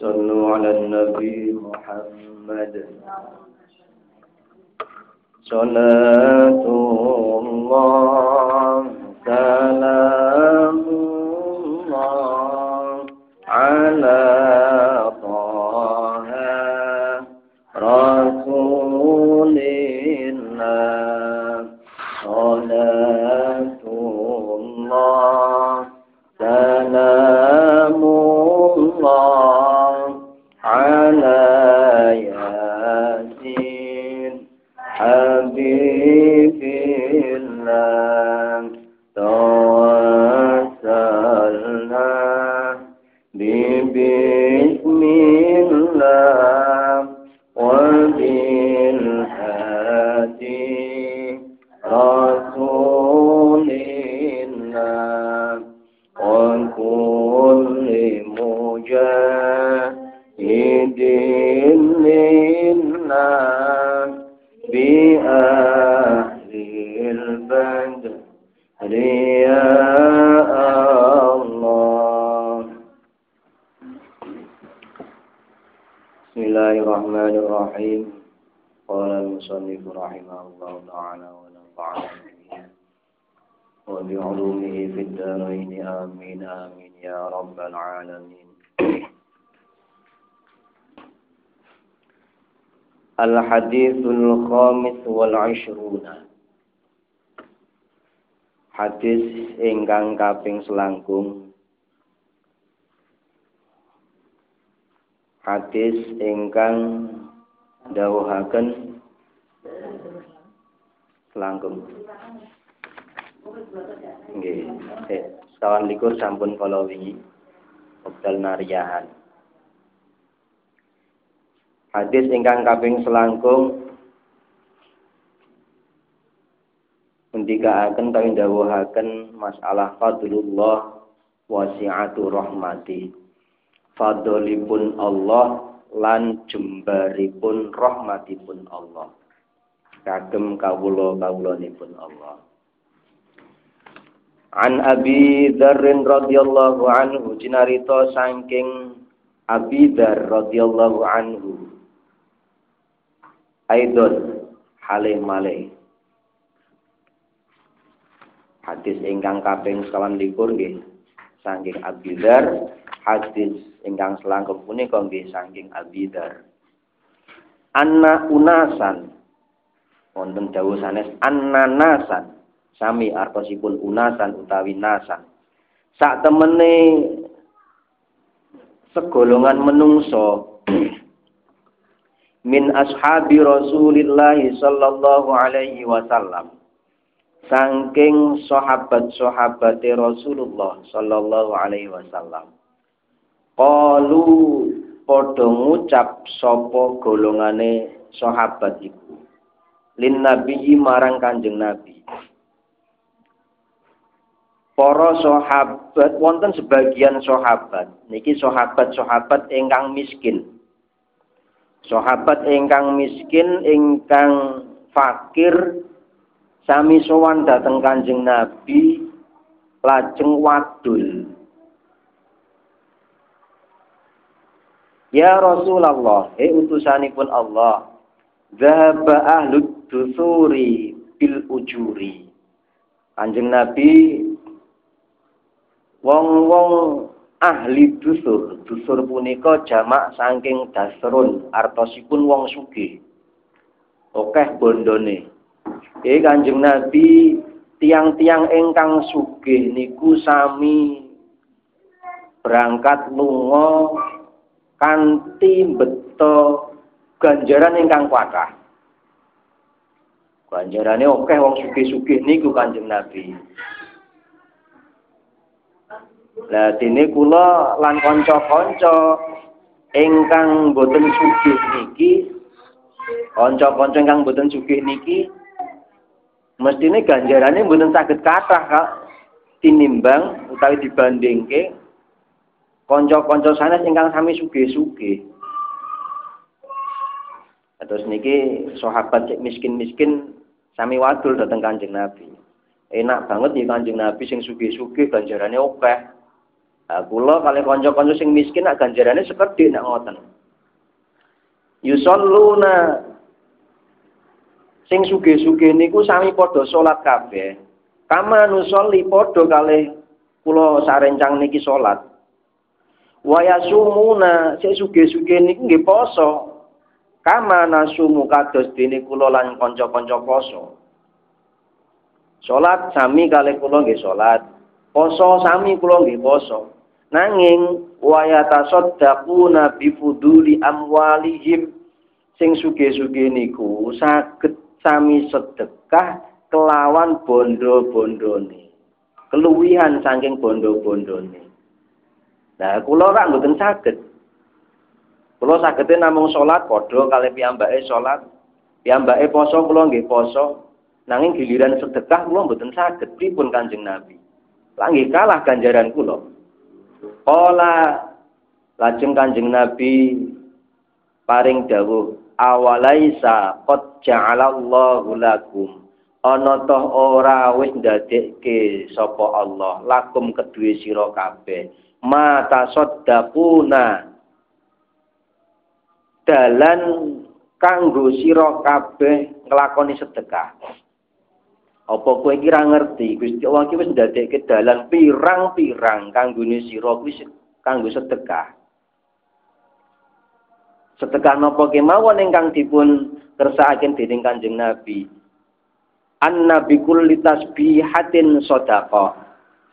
صلوا على النبي محمد. صلاة الله الله وبعلومه في الدارين آمين آمين يا رب العالمين الحديث الخامس والعشرون Hadis ingkang kaping selangkung Hadis ingkang dawuhaken selangkung Nggih, eh, sekawan likur sampun kala wingi wekdal nariyahan. Hadis ingkang kaping selangkung ngendikaaken kawin dawuhaken masalah fadlullah wasi'atu rahmati. Fadlipun Allah lan jembaripun rahmatipun Allah. Kagem kawula-kawulanipun Allah. An Abi Dzar radhiyallahu anhu cinarita saking Abi Dzar radhiyallahu anhu. Aidon halih malih. Hadis ingkang kaping sekawan likur nggih saking Abi Dzar, hadis ingkang selangkung punika nggih saking Abi Dzar. Anna unasan wonten dawuh sanes anna nasan sami artosipun unasan utawi nasan. Sak temene segolongan menungso min ashabi Rasulillah sallallahu alaihi wasallam saking sahabat-sahabat Rasulullah sallallahu alaihi wasallam. Qalu padha ngucap sapa golongane sahabat iku? Lin nabi marang kanjeng nabi para sahabat wonten sebagian sahabat. Niki sahabat-sahabat ingkang miskin. Sahabat ingkang miskin ingkang fakir sami sowan dateng Kanjeng Nabi lajeng wadul. Ya Rasulullah, he utusanipun Allah, Zahaba ahlud dusuri bil ujuri. Kanjeng Nabi wong-wong ahli dusur, dusur punika jamak saking dasrun, artosipun wong sugih. Okeh bondone. Iki Kanjeng Nabi tiang-tiang ingkang sugih niku sami berangkat lunga kanthi beto ganjaran ingkang kathah. Ganjarane akeh wong sugih-sugih niku Kanjeng Nabi. Lah dene kula lan kanca-kanca ingkang boten sugih niki kanca-kanca ingkang boten sugih niki mestine ganjarane mboten saged kathah Kak tinimbang utawi dibandingke kanca-kanca sanes ingkang sami sugih-sugih. Terus niki sahabat cek miskin-miskin sami wadul dateng Kanjeng Nabi. Enak banget ya Kanjeng Nabi sing sugih-sugih ganjarane akeh. Nah, kula kali kanca-kanca sing miskin nak ganjarane sekedhik nak ngoten. Yusalluna sing sugih-sugih niku sami padha salat kabeh. Kama nusolli padha kalih kula sarencang niki salat. Wa yasumuna sing sugih-sugih niku nggih poso. Kama nasumu kados dene kula lan kanca-kanca poso. Salat sami kalih kula nggih salat. Poso sami kula nggih poso. Nanging wa yatasaddaquna bi fuduli amwalihim sing sugih-sugih niku saged sami sedekah kelawan bondo-bondone. Keluwihan saking bondo-bondone. Nah, kula ora mboten saged. Kula sagede namung salat padha kalih piyambake salat. Piyambake poso kula nggih poso. Nanging giliran sedekah kula mboten saged pripun Kanjeng Nabi. Lah nggih kalah ganjaran kula. Kala lajeng Kanjeng Nabi paring dawuh awalaisa qad ja'alallahu lakum. Ana toh ora wis ndadekke sapa Allah lakum kedue sira kabeh. Mata saddaquna dalan kanggo sira kabeh nglakoni sedekah apa kowe iki ra ngerti Gusti Allah iki wis ndadekke dalan pirang-pirang kanggone sira kuwi kanggo sedekah sedekah napa kemawon ingkang dipun kersakaken dening Kanjeng Nabi. An nabi kulli tasbihatin sedekah.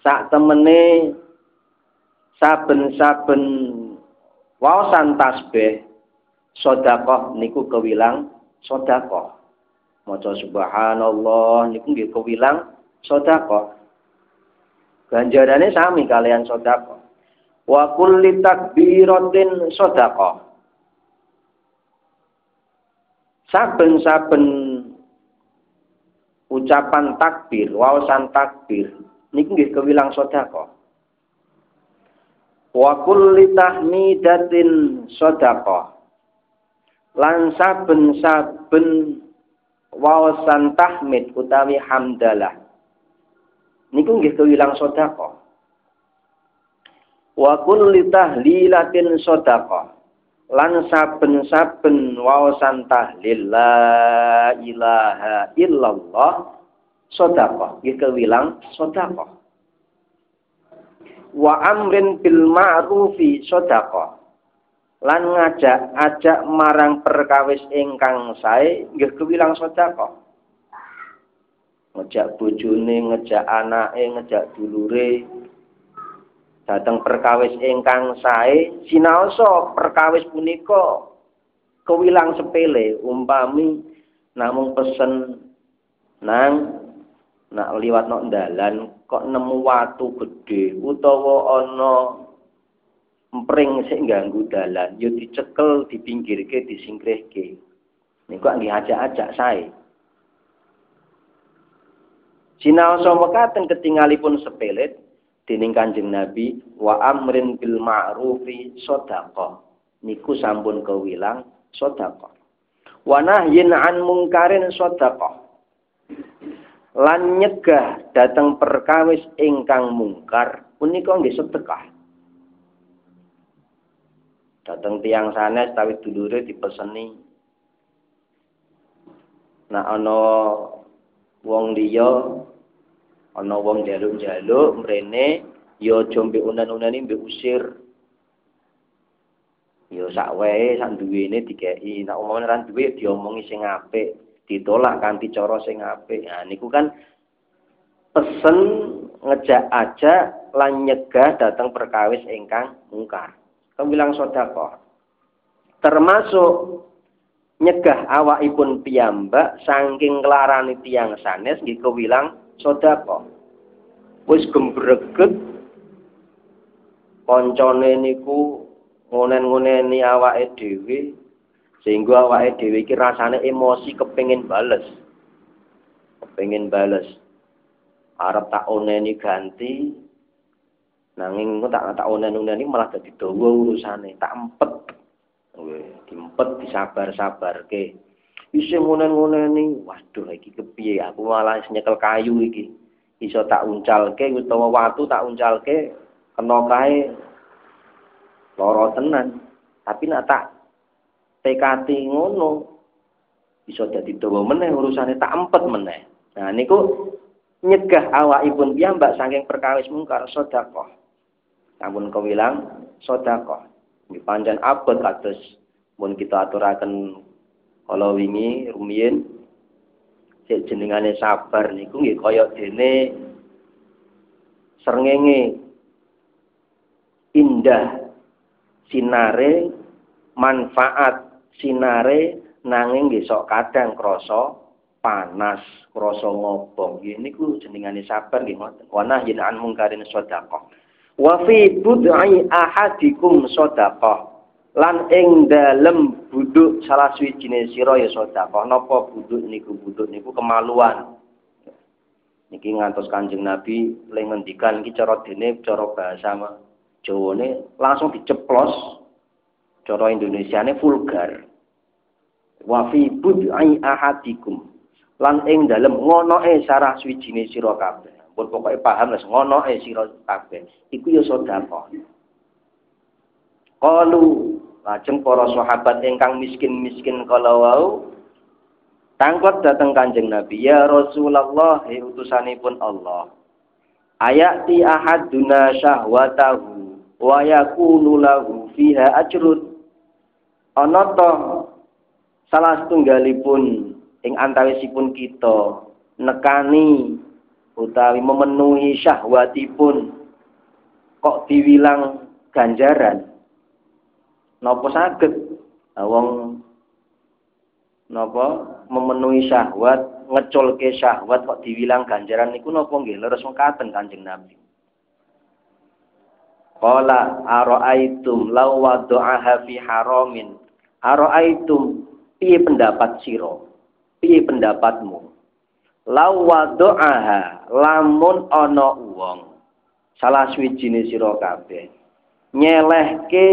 Sak temene saben-saben waosan tasbih sedekah niku kewilang sedekah. Maca subhanallah niku nggih kewilang sedekah. Ganjarane sami kalian sedekah. Wa kulli takbiratin sedekah. saben-saben ucapan takbir, wawasan takbir niku nggih kewilang sedekah. Wa kulli tahmidatin sedekah. Lan saben-saben wawasan tahmid utawi hamdalah. Niku nggih kewilang sedekah. Wa kulli tahlilatin sedekah. Lan saben-saben waosan tahlil la ilaha illallah sedekah. Nggih kewilang sedekah. Wa amrin bil ma'rufi sedekah lan ngajak ajak marang perkawis ingkang sae nggih kewilang sedekah. Ngejak bojone ngejak anake ngejak dulure. Dateng perkawis ingkang sae sinaosa perkawis punika kewilang sepele umpami namung pesen nang nak liwat nok dalan kok nemu watu gede utawa ana empring sing ganggu dalan yo dicekel dipinggirke disingkrihke niku nggih ajak-ajak sae. Sinaosa mekaten ketingalipun sepele dening Kanjeng Nabi wa amrin bil ma'rufi sedekah niku sampun kewilang sedekah wa nahyin an mungkarin sedekah lan nyegah dateng perkawis ingkang mungkar punika nggih sedekah dateng tiang sanes tapi dulure dipeseni. Nah ana wong liya ana wong jaluk-jaluk mrene ya aja mbek unan-unane mbek usir. Ya sak wae sak duwene dikeki. Nek omongane ra duwe diomongi sing apik ditolak kanthi cara sing apik. Nah niku kan pesen ngejak aja lan nyegah datang perkawis ingkang mungkar kebilang sedekah termasuk nyegah awakipun piyambak saking kelarani tiang sanes nggih kewilang sedekah. Wis gembreget kancane niku ngonen-ngoneni awake dhewe sehingga awake dhewe iki rasane emosi kepengin bales. Kepengin bales. Arep tak oneni ganti nanging engko tak tak onen-oneni malah dadi dawa urusane, tak empet. Diempet disabar-sabarke. Isih ngonen-ngoneni, waduh iki kepiye aku malah nyekel kayu iki. Iso tak uncalke utawa watu tak uncalke kena kae lara tenan. Tapi nak tak TKT ngono bisa dadi dawa meneh urusane tak empet meneh. Nah niku nyegah awakipun piyambak saking perkawis mungkar sedekah. Sampun kewilang sedekah. Nggih pancen abot kados mun kita aturaken kala wingi rumiyin sik jenengane sabar niku nggih kaya dene srengenge indah sinare manfaat sinare nanging nggih sok kadang krasa panas, krasa ngobong. Nggih niku jenengane sabar nggih ngoten. Wa nahyin an mungkarin sedekah. Wa fi bud'i ahadikum sedekah. Lan ing dalem buduk salah suwijine sira ya. Napa buduk niku? Buduk niku kemaluan. Niki ngantos Kanjeng Nabi leng ngendikan iki cara dene cara bahasa Jawane langsung diceplos cara Indonesiane vulgar. Wa fi bud'i ahadikum lan ing dalem ngonoe sarah swijine sira kabeh. Pun pokoke paham les ngonoe sira kabeh. Iku ya sedekah. Qalu lajeng para sahabat ingkang miskin-miskin kala wau tangkot dateng Kanjeng Nabi, "Ya Rasulullah, he utusanipun Allah. Ayati ahaduna syahwatahu wa yakunu lahu fiha ajrun." ana salah setunggalipun ing antawisipun kita nekani utawi memenuhi syahwatipun. Kok diwilang ganjaran? Napa saged? Wong napa memenuhi syahwat ngeculke syahwat kok diwilang ganjaran niku napa nggih? Leres mekaten Kanjeng Nabi. Qala ara'aitum law wada'aha fi haramin? Aro'aitum piye pendapat siro? Piye pendapatmu? Lau wadu'aha lamun ana wong salah swijine sira kabeh. Nyelehke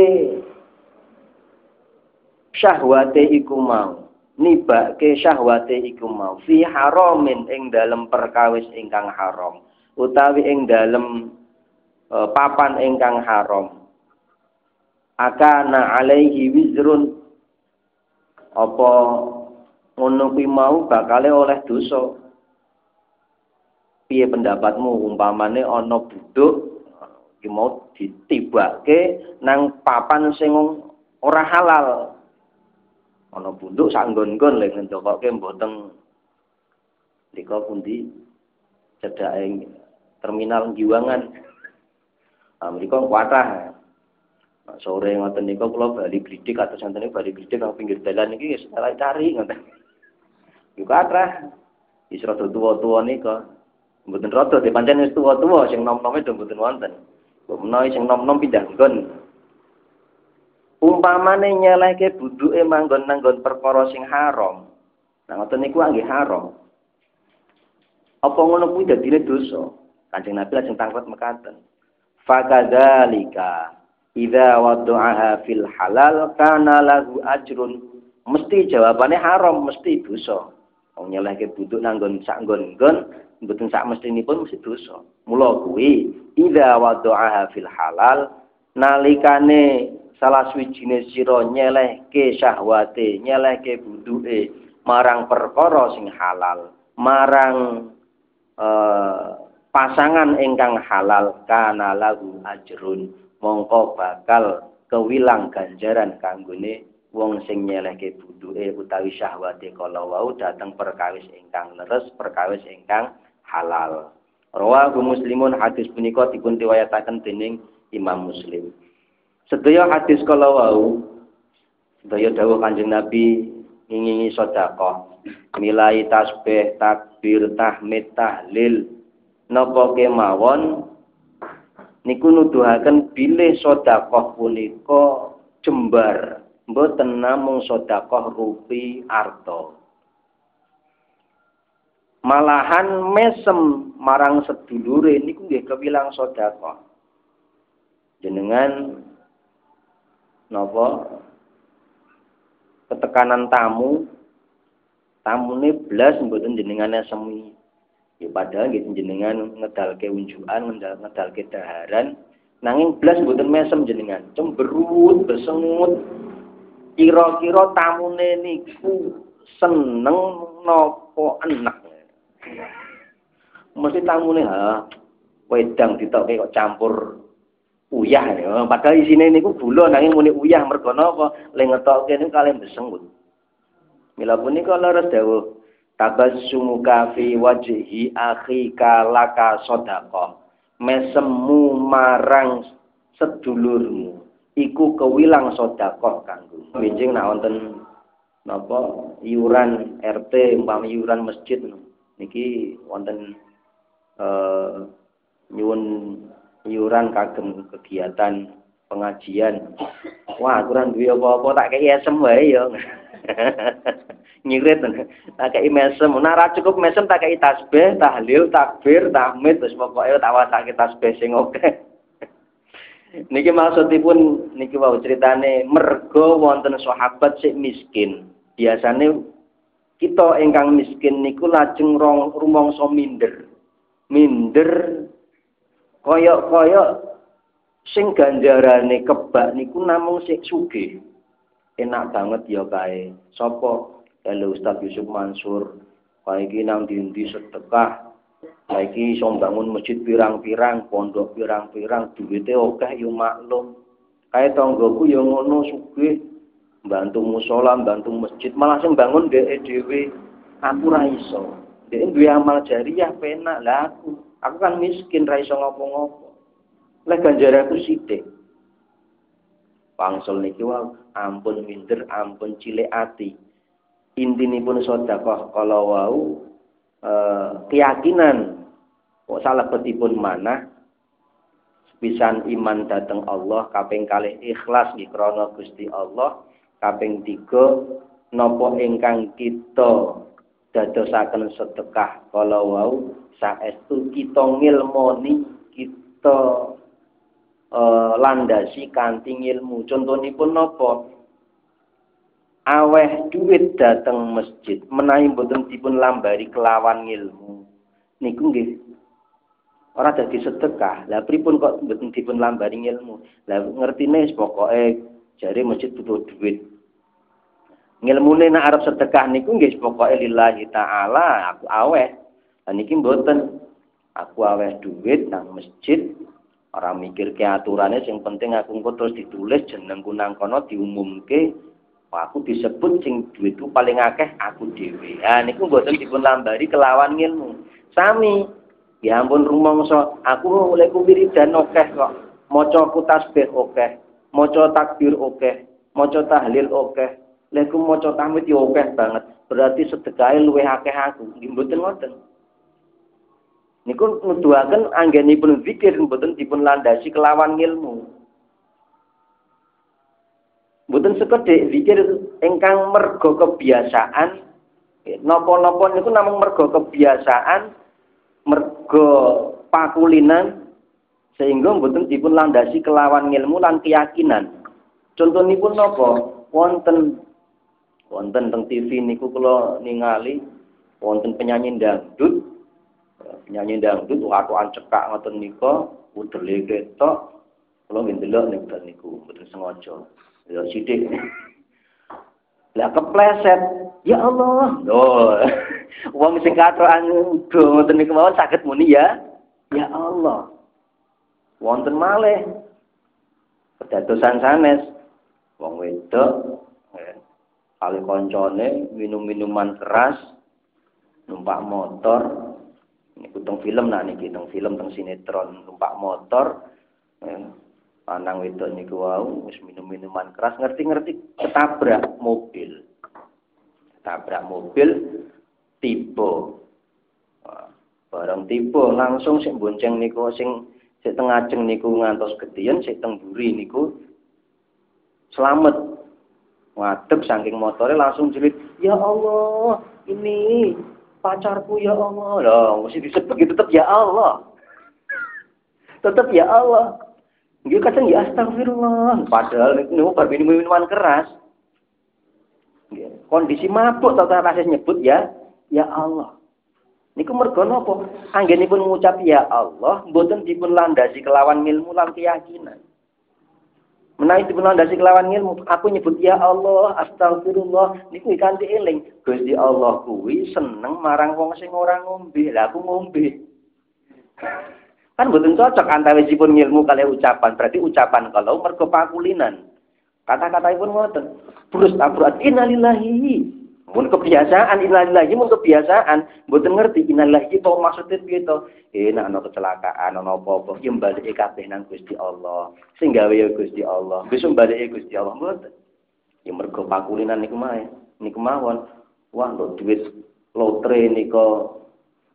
syahwate iku mau. Nibake syahwate iku mau. Fi haramin ing dalem perkawis ingkang haram. Utawi ing dalem e, papan ingkang haram. Akana alaihi wizrun. Apa ngono mau bakale oleh dosa piye pendapatmu umpamane ana buduk iki mau ditibake nang papan sing ora halal ana buduk sak nggon-nggon lek ngentokoke mboten nika pundi cedhake terminal Giwangan mriku kuatah sore ngoten niku kula bali glidik atau santen bali glidik nang pinggir dalan iki wis cari ngoten. Yo kathah. Wis rada tuwa-tuwa nika. Mboten rada dipancen wis tuwa-tuwa sing nom-nome do mboten wonten. Kok menawi sing nom-nom pindah nggon. Umpamane nyelehke buduke manggon nanggon perkara sing haram. Nah ngoten niku anggih haram. Apa ngono kuwi dadine dosa? Kanjeng Nabi lajeng tangkot mekaten. Fakadzalika Idza wada'aha fil halal kana lahu ajrun. Mesti jawabannya haram, mesti dosa. Wong nyelehke buduk nanggon sak nggon-nggon, mboten sak mestinipun mesti dosa. Mula kuwi idza wada'aha fil halal nalikane salah swijine sira nyelehke syahwate, nyelehke buduke marang perkara sing halal, marang uh, pasangan ingkang halal kana lahu ajrun mongko bakal kewilang ganjaran kanggone wong sing nyelehke buduke utawi syahwate kala wau dateng perkawis ingkang leres perkawis ingkang halal. Rawahu muslimun hadis punika dipun riwayataken dening Imam Muslim. Sedaya hadis kala wau sedaya dawuh Kanjeng Nabi ngingingi sedekah milai tasbih takbir tahmid tahlil napa kemawon niku nuduhaken bilih sedekah punika jembar mboten namung sedekah rupi arta. Malahan mesem marang sedulure niku nggih kewilang sedekah. Jenengan napa? Ketekanan tamu. Tamune blas mboten jenengane semi. Ya padahal gitu jenengan ngedalke unjukan, ngedalke daharan, Nanging blas mboten mesem jenengan, cemberut, bersengut. Kira-kira tamune niku seneng napa enak. Mesti tamune ha wedang ditokke kok campur uyah ya. Padahal isine niku gula nanging muni uyah mergo napa? Le ngetokke niku kalih besengut. Mila punika leres dawuh tabassumuka fi wajhi akhika laka sadaqah mesemu marang sedulurmu iku kewilang sedekah kanggo. Benjing nak wonten napa iuran RT umpama iuran masjid. Niki wonten eh nyuwun iuran kagem kegiatan pengajian. Wah kurang duwe apa-apa tak kei esem wae ya. Nyirit tak kei mesem. Nah ra cukup mesem tak kei tasbih tahlil takbir tahmid terus pokoke tak wasake tasbih sing oke niki maksudipun niki wau ceritane mergo wonten sahabat sik miskin. Biasane kita ingkang miskin niku lajeng rumangsa minder. Minder koyok-koyok sing ganjarane kebak niku namung sik sugih. Enak banget ya kae. Sapa Ustaz Yusuf Mansur, iki nang dindi sedekah, iki iso bangun masjid pirang-pirang, pondok pirang-pirang, duwite akeh yo maklum. Kae tanggoku yo ngono sugih, bantu musola, bantu masjid, malah sing bangun dhek dhewe. Aku ra iso. Dhek duwe amal jariah penak lah aku. Aku kan miskin ra iso ngopo-ngopo. Lek ganjaranku sithik. Pangsul niki wae ampun minder, ampun cilik ati intinipun sedekah kala wau eh, keyakinan. Kok salah betipun mana pisan iman dateng Allah kaping kalih ikhlas nggih krana Gusti Allah kaping tiga napa ingkang kita dadosaken sedekah kala wau saestu kita ngilmoni kita uh, landasi kanthi ilmu contonipun napa aweh duit dateng masjid menawi mboten dipun lambari kelawan ilmu niku nggih. Ora dadi sedekah. Lah pripun kok mboten dipun lambari ilmu lah ngertine pokoke jare masjid butuh duit. Ngilmune nek arep sedekah niku nggih pokoke lillahi taala aku aweh. Lan niki mboten. Aku aweh duit nang masjid. Orang mikir ke aturannya yang penting aku engko terus ditulis jenengku nang kono diumumke aku disebut sing duitku paling akeh aku dhewe. Ha niku mboten dipun lambari kelawan ilmu. Sami. Ya ampun rumangsa, aku oleh wiridan akeh kok. Maca tasbih akeh, maca takbir akeh, maca tahlil akeh. Lha ku maca tahmid yo akeh banget. Berarti sedekahe luwih akeh aku. Nggih mboten ngoten. Niku nuduhaken anggenipun zikir mboten dipun landasi kelawan ilmu. Mboten sekedhik zikir ingkang mergo kebiasaan napa-napa niku namung mergo kebiasaan mergo pakulinan sehingga mboten dipun landasi kelawan ilmu lan keyakinan. Contonipun napa? Wonten wonten teng TV niku kula ningali wonten penyanyi dangdut penyanyi dangdut waktu cekak ngoten nika udele ketok kula nggih ndelok niku mboten sengaja Ya sidik. Lah kepleset. Ya Allah. Oh. Wong sing katokan uga ngoten niku mawon saged muni ya. Ya Allah. Wonten malih kedadosan sanes wong wedok eh, kali koncone minum minuman keras numpak motor ini teng film nah niki teng film teng sinetron numpak motor eh, lanang wedok niku wau wis minum minuman keras ngerti-ngerti ketabrak mobil. Ketabrak mobil tiba. Bareng tiba langsung sing bonceng niku sing sik teng niku ngantos gedian sik teng buri niku selamat. Ngadeg saking motore langsung jerit ya Allah ini pacarku ya Allah. Loh mesti disebut gitu tetap ya Allah. Tetap ya Allah dia kadang ya astagfirullah. Padahal ini bar minum minuman keras. Kondisi mabuk tata kasih nyebut ya, ya Allah. Niku mergo napa? Anggenipun ngucap ya Allah mboten dipun landasi kelawan ilmu lan keyakinan. Menawi dipun landasi kelawan ilmu, aku nyebut ya Allah, astagfirullah, niku kanthi eling. Gusti Allah kuwi seneng marang wong sing ora ngombe. Lah aku ngombe. Kan mboten cocok antawisipun ilmu kali ucapan. Berarti ucapan kalau mergo pakulinan. Kata-kata pun ngoten. Brus tabruat innalillahi. Mun kebiasaan innalillahi mun kebiasaan mboten ngerti innalillahi to maksudnya piye to? Eh nek ana kecelakaan ana apa-apa ya balike kabeh nang Gusti Allah. Sing gawe ya Gusti Allah. Wis balike Gusti Allah mboten. Ya mergo pakulinan niku mae. Niku mawon. Wah, untuk duit lotre niku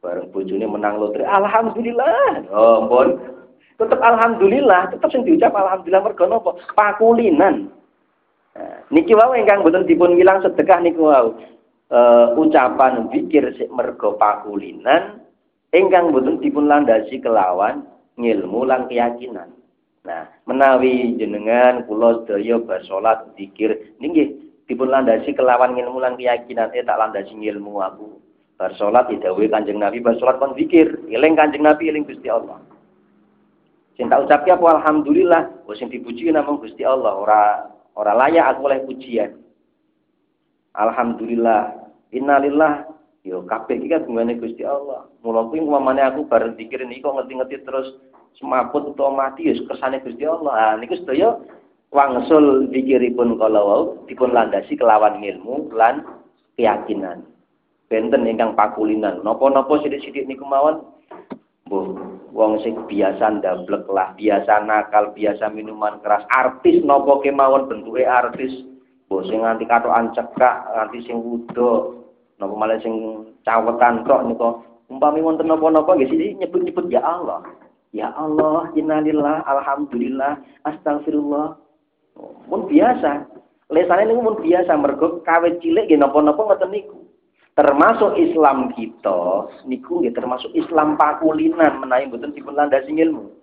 bareng bojone menang lotre. Alhamdulillah. Oh, ampun. Tetep alhamdulillah, tetep sing diucap alhamdulillah mergo napa? Pakulinan. Nah, niki wau ingkang boten dipun wilang sedekah niku wau. Uh, ucapan zikir sik mergo pakulinan ingkang boten dipun landasi kelawan ngilmu lan keyakinan. Nah, menawi jenengan kula sedaya bar salat zikir nggih dipun landasi kelawan ngilmu lan keyakinan eh tak landasi ngilmu aku. Bar salat didhawuhi Kanjeng Nabi bar salat kon zikir, eling Kanjeng Nabi eling Gusti Allah. Sing tak ucapke apa alhamdulillah, wis sing dipuji namung Gusti Allah, ora Ora layak aku oleh pujian. Alhamdulillah. Innalillah. Yo kabeh iki kan gungane Gusti Allah. Mula kuwi umpamane aku bareng pikir niki kok ngerti-ngerti terus semaput utawa mati ya Gusti Allah. Ah niku sedaya wangsul pikiripun kala wau dipun landasi kelawan ilmu lan keyakinan. Benten ingkang pakulinan. Napa-napa sithik-sithik niku mawon Mbuh, wong sing biasa ndablek lah, biasa nakal, biasa minuman keras, artis nopo kemawon bentuke artis. Mbuh sing nganti katokan cekak, nganti sing wudo, nopo malah sing cawetan tok nika. Umpami wonten napa-napa nggih sih nyebut-nyebut ya Allah. Ya Allah, innalillah, alhamdulillah, astagfirullah. Mun biasa. Lesane niku mun biasa mergo kawit cilik nggih napa-napa ngoten niku termasuk Islam kita niku nggih termasuk Islam pakulinan menawi mboten dipun landasi ilmu.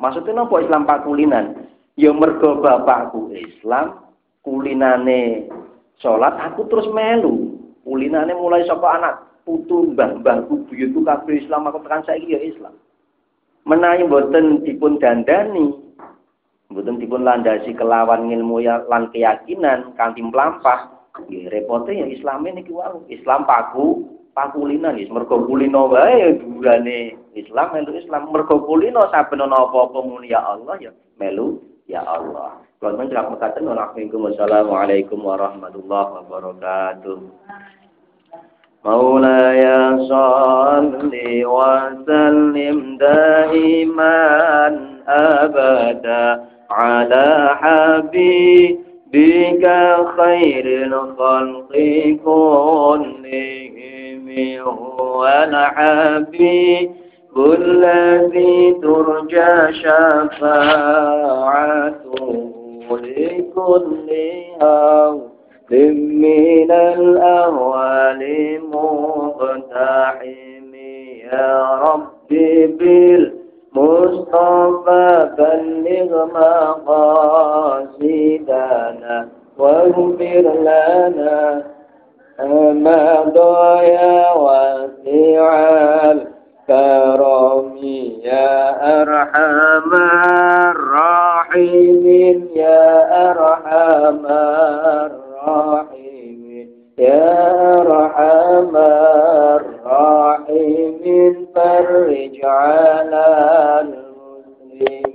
Maksudnya napa Islam pakulinan? Ya mergo bapakku Islam, kulinane salat aku terus melu. Kulinane mulai saka anak putu mbah-mbahku buyutku kabeh Islam aku tekan saiki ya Islam. Menawi mboten dipun dandani, mboten dipun landasi kelawan ilmu ya, lan keyakinan kanthi mlampah, Nggih repote ya Islam niki wae. Islam paku pakulinan wis mergo kulino wae durane Islam melu Islam mergo kulino saben ana apa-apa muni ya Allah ya melu ya Allah. Kalau men jelas mekaten Wassalamualaikum warahmatullahi wabarakatuh. مولاي صل وسلم دائما أبدا على حبيب بك خير الخلق كلهم هو الحبيب الذي ترجى شفاعته لكل هول من الأهوال مقتحم يا ربي بالله مصطفى بلغ مقاصدنا واغفر لنا. ما ضايا واسع الكرم يا أرحم الراحمين يا أرحم الراحمين يا أرحم إذ فرج على المسلمين